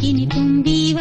ಕಿನಿ ತುಂಬಿವ